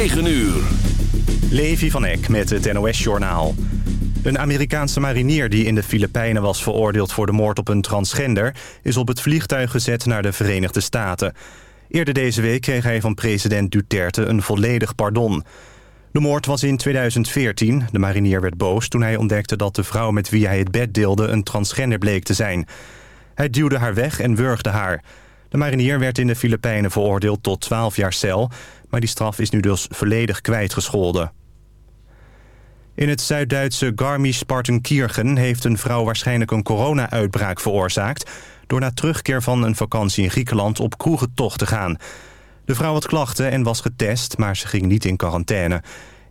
9 uur. Levi van Eck met het NOS-journaal. Een Amerikaanse marinier die in de Filipijnen was veroordeeld voor de moord op een transgender... is op het vliegtuig gezet naar de Verenigde Staten. Eerder deze week kreeg hij van president Duterte een volledig pardon. De moord was in 2014. De marinier werd boos toen hij ontdekte dat de vrouw met wie hij het bed deelde... een transgender bleek te zijn. Hij duwde haar weg en wurgde haar. De marinier werd in de Filipijnen veroordeeld tot 12 jaar cel... maar die straf is nu dus volledig kwijtgescholden. In het Zuid-Duitse Garmisch-Partenkirchen heeft een vrouw waarschijnlijk een corona-uitbraak veroorzaakt... door na terugkeer van een vakantie in Griekenland op kroegentocht te gaan. De vrouw had klachten en was getest, maar ze ging niet in quarantaine.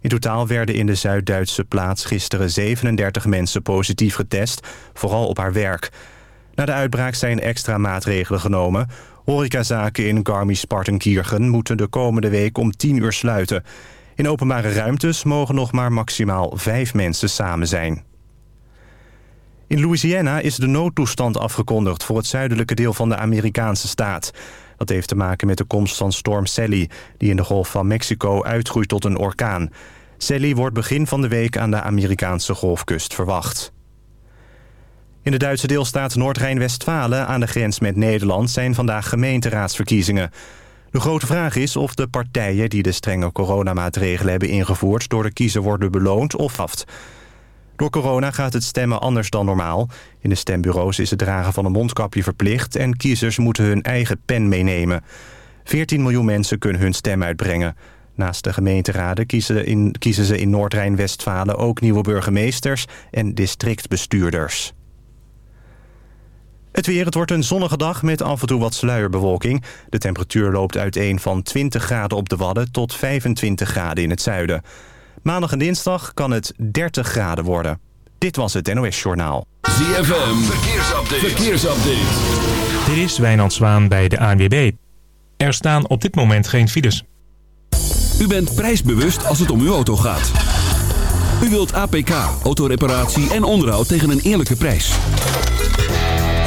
In totaal werden in de Zuid-Duitse plaats gisteren 37 mensen positief getest, vooral op haar werk. Na de uitbraak zijn extra maatregelen genomen. Horecazaken in Garmisch-Partenkirchen moeten de komende week om 10 uur sluiten... In openbare ruimtes mogen nog maar maximaal vijf mensen samen zijn. In Louisiana is de noodtoestand afgekondigd voor het zuidelijke deel van de Amerikaanse staat. Dat heeft te maken met de komst van storm Sally, die in de Golf van Mexico uitgroeit tot een orkaan. Sally wordt begin van de week aan de Amerikaanse golfkust verwacht. In de Duitse deelstaat Noord-Rijn-Westfalen aan de grens met Nederland zijn vandaag gemeenteraadsverkiezingen. De grote vraag is of de partijen die de strenge coronamaatregelen hebben ingevoerd... door de kiezer worden beloond of aft. Door corona gaat het stemmen anders dan normaal. In de stembureaus is het dragen van een mondkapje verplicht... en kiezers moeten hun eigen pen meenemen. 14 miljoen mensen kunnen hun stem uitbrengen. Naast de gemeenteraden kiezen, in, kiezen ze in Noord-Rijn-Westfalen... ook nieuwe burgemeesters en districtbestuurders. Het weer, het wordt een zonnige dag met af en toe wat sluierbewolking. De temperatuur loopt uiteen van 20 graden op de Wadden tot 25 graden in het zuiden. Maandag en dinsdag kan het 30 graden worden. Dit was het NOS Journaal. ZFM, verkeersupdate. verkeersupdate. Dit is Wijnand Zwaan bij de ANWB. Er staan op dit moment geen files. U bent prijsbewust als het om uw auto gaat. U wilt APK, autoreparatie en onderhoud tegen een eerlijke prijs.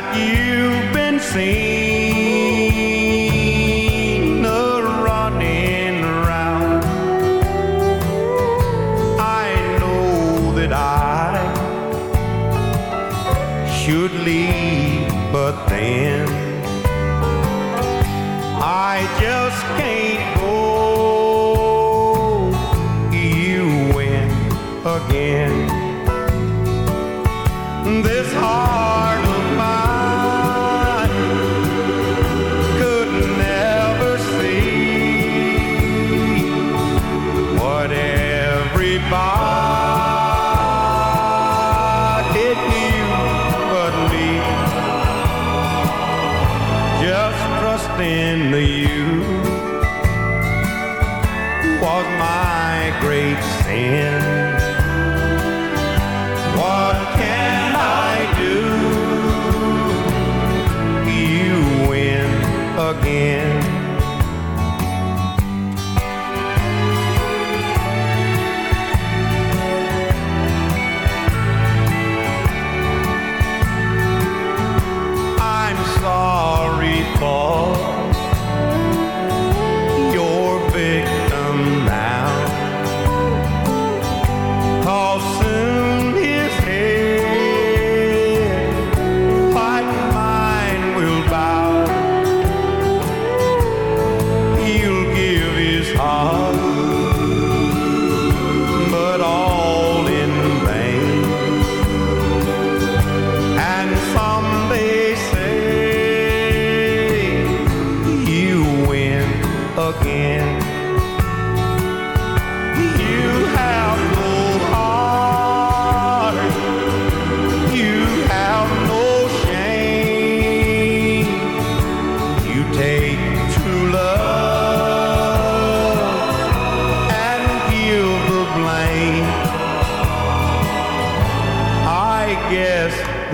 That you've been seen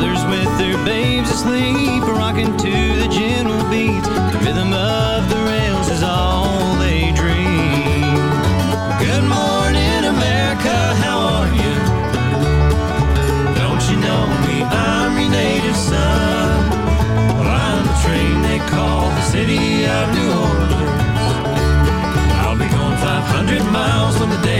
Others with their babes asleep, rocking to the gentle beats. The rhythm of the rails is all they dream. Good morning, America, how are you? Don't you know me? I'm your native son. Well, I'm the train they call the city of New Orleans. I'll be going 500 miles when the day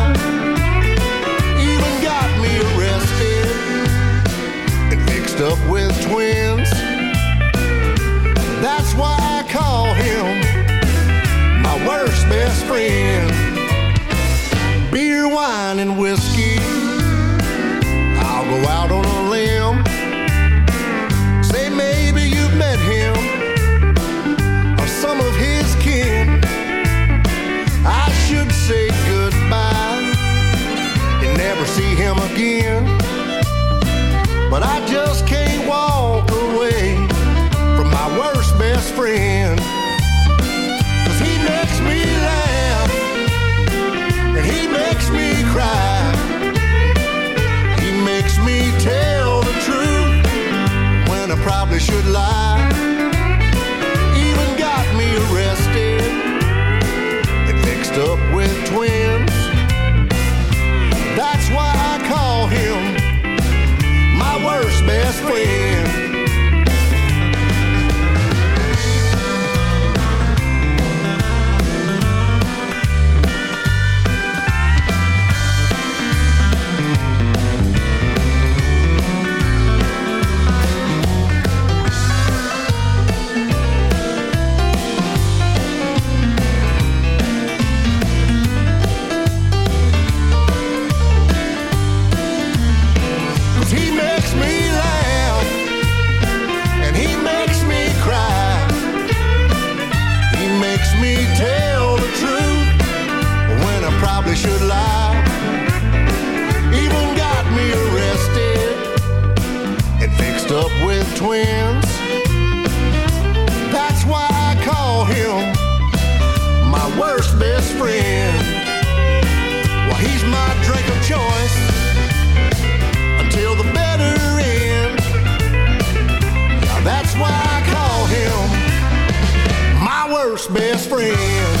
Friend. Beer, wine, and whiskey. I'll go out on a limb. Say maybe you've met him or some of his kin. I should say goodbye and never see him again. But I just probably should lie. Twins. That's why I call him my worst best friend. Well, he's my drink of choice until the better end. Now that's why I call him my worst best friend.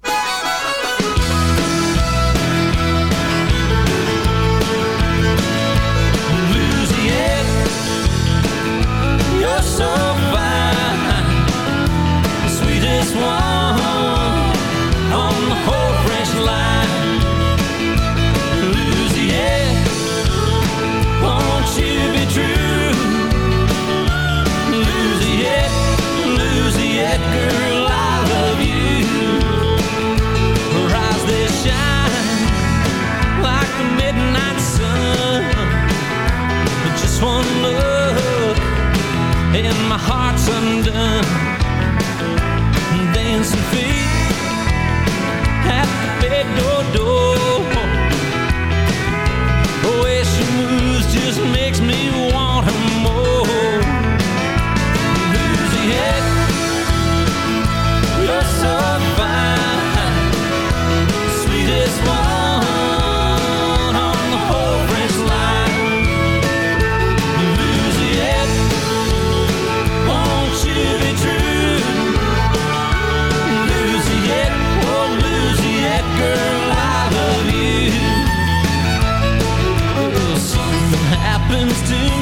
happens to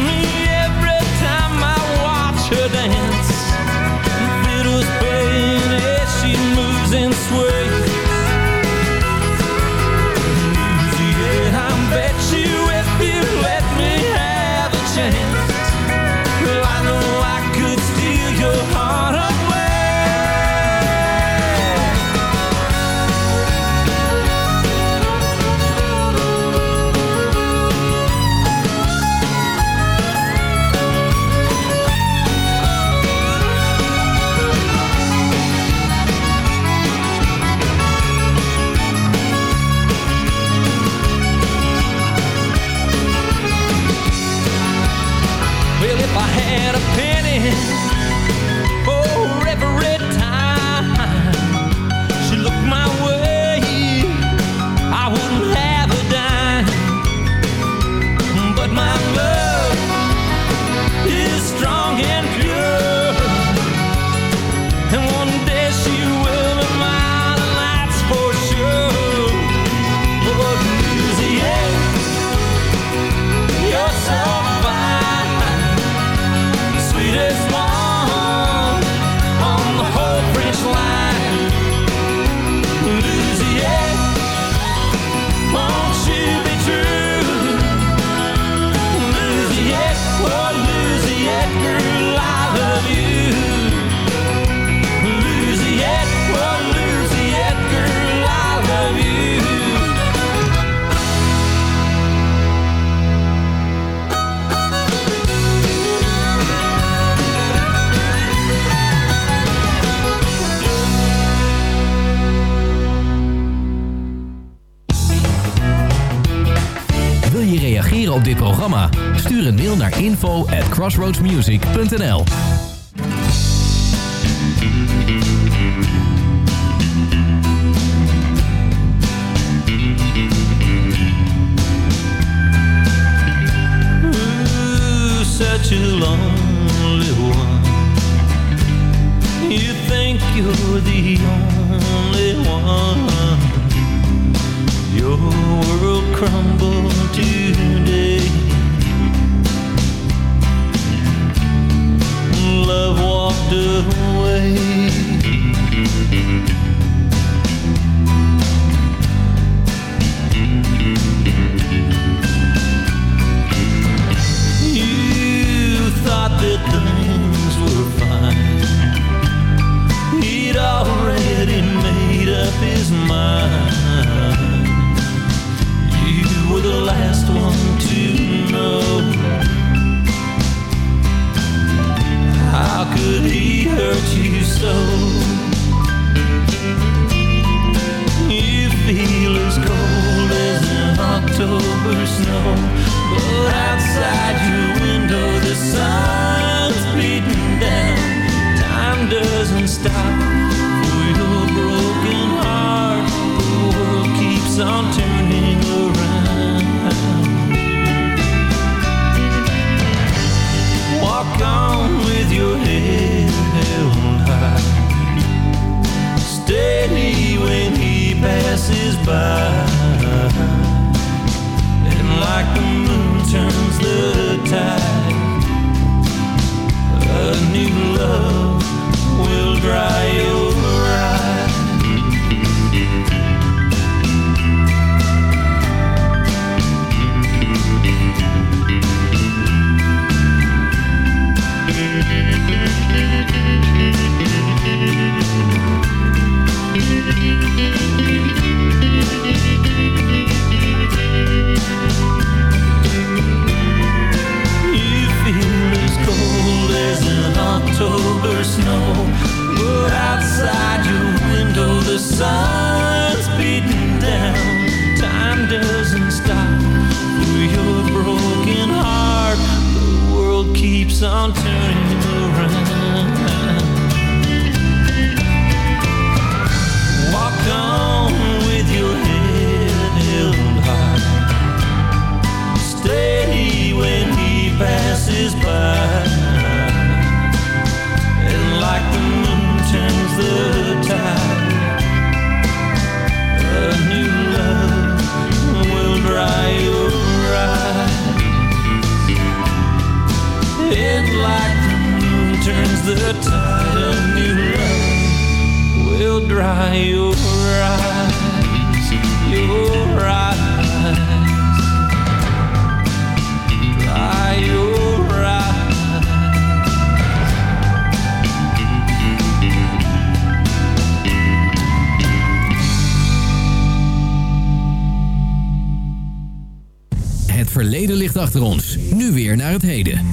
op dit programma? Stuur een mail naar info at crossroadsmusic.nl Such a lonely one. You think you're the only one. Your world crumbled today. have walked away. You thought that things were fine. He'd already made up his mind. You were the last How could he hurt you so? You feel as cold as an October snow, but outside your window the sun's beating down. Time doesn't stop for your broken heart. The world keeps on turning On with your head held high. Steady when he passes by. And like the moon turns naar het heden.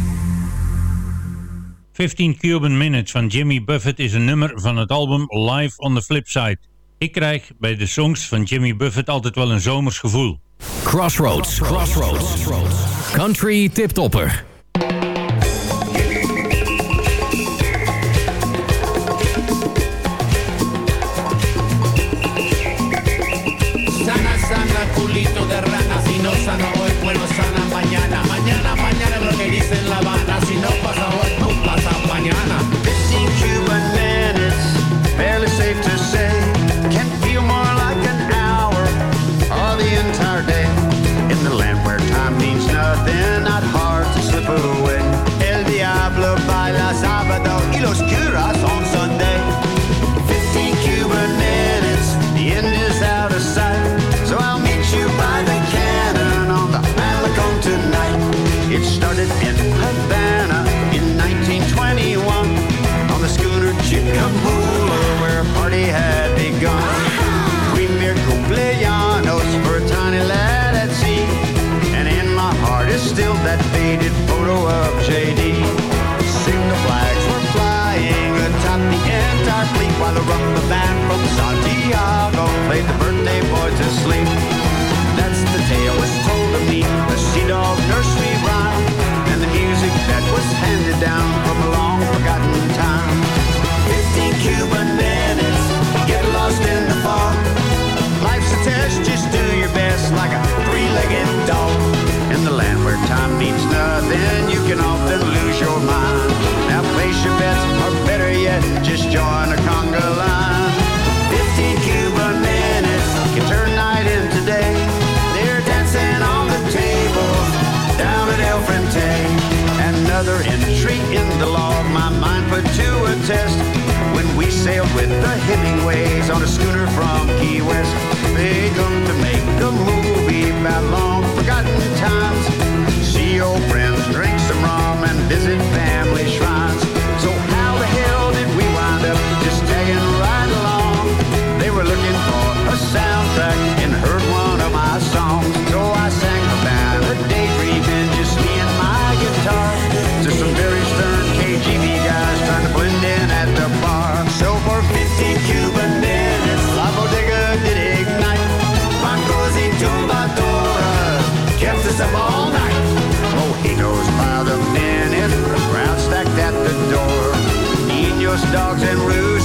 15 Cuban Minutes van Jimmy Buffett is een nummer van het album Live on the Flip Side. Ik krijg bij de songs van Jimmy Buffett altijd wel een zomers gevoel. Crossroads. Crossroads. Country tiptopper. Sana, sana, culito de rana. Si no sana hoy, bueno, sana mañana. Place your or better yet, just join a conga line. 15 Cuban minutes can turn night into day. They're dancing on the tables down at El Frente. Another entry in the log, my mind put to a test. When we sailed with the Hemingways on a schooner from Key West, they come to make a movie about long forgotten times. See old friends, drink some rum, and visit family dogs and roofs.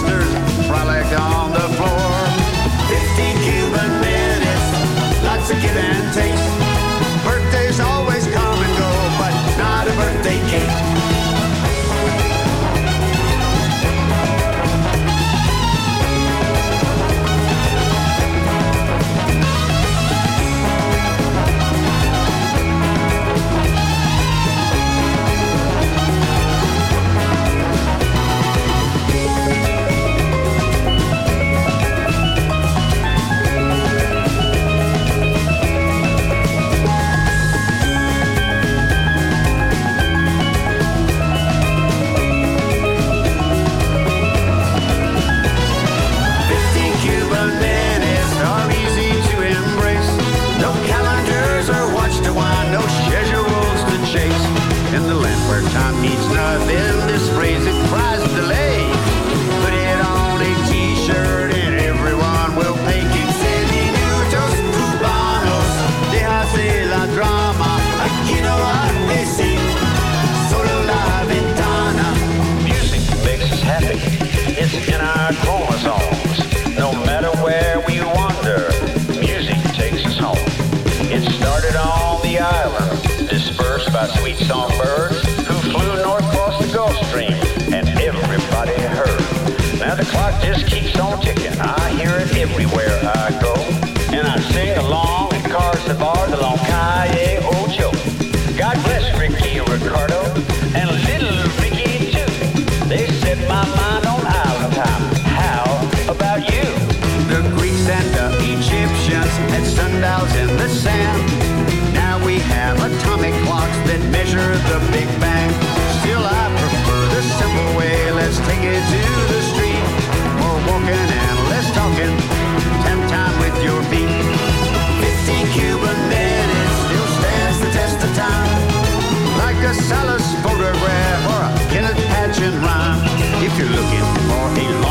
Time means nothing, this phrase Salas photograph or a Kenneth Patchen rhyme. If you're looking for a launch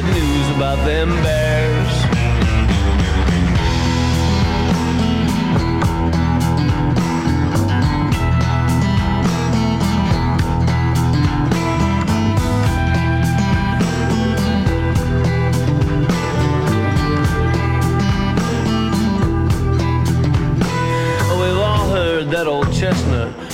Good news about them bears.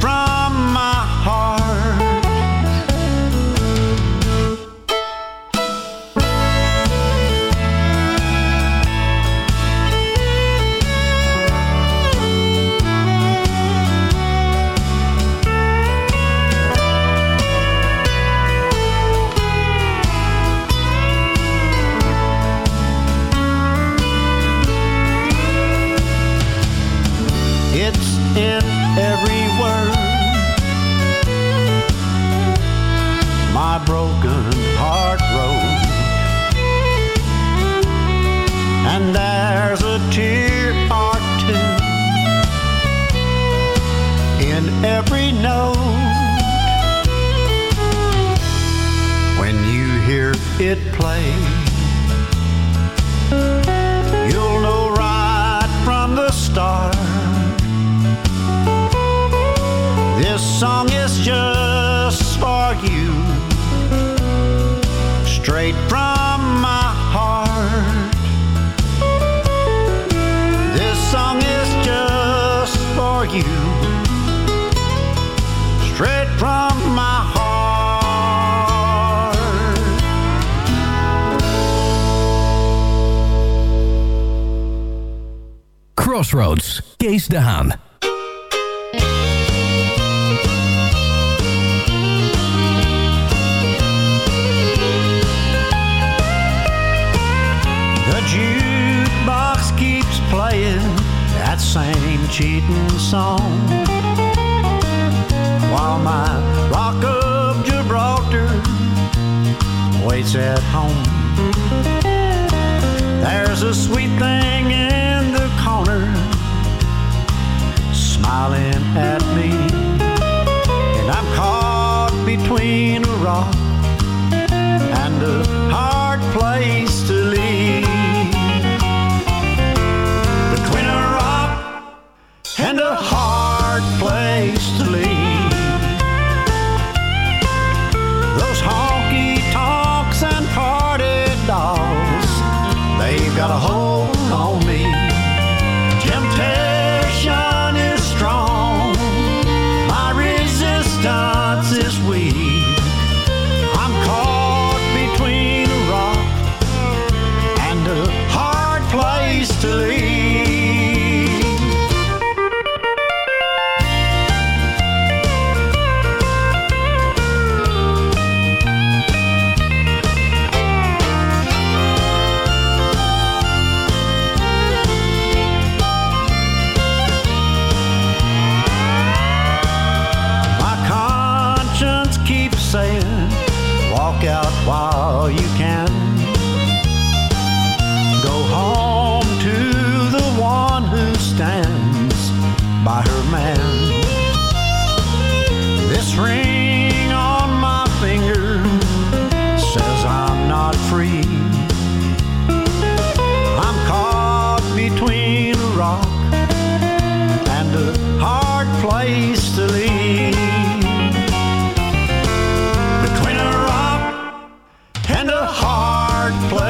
from song while my rock of Gibraltar waits at home. There's a sweet thing in the corner smiling at me, and I'm caught between a rock and a hard place.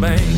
bank.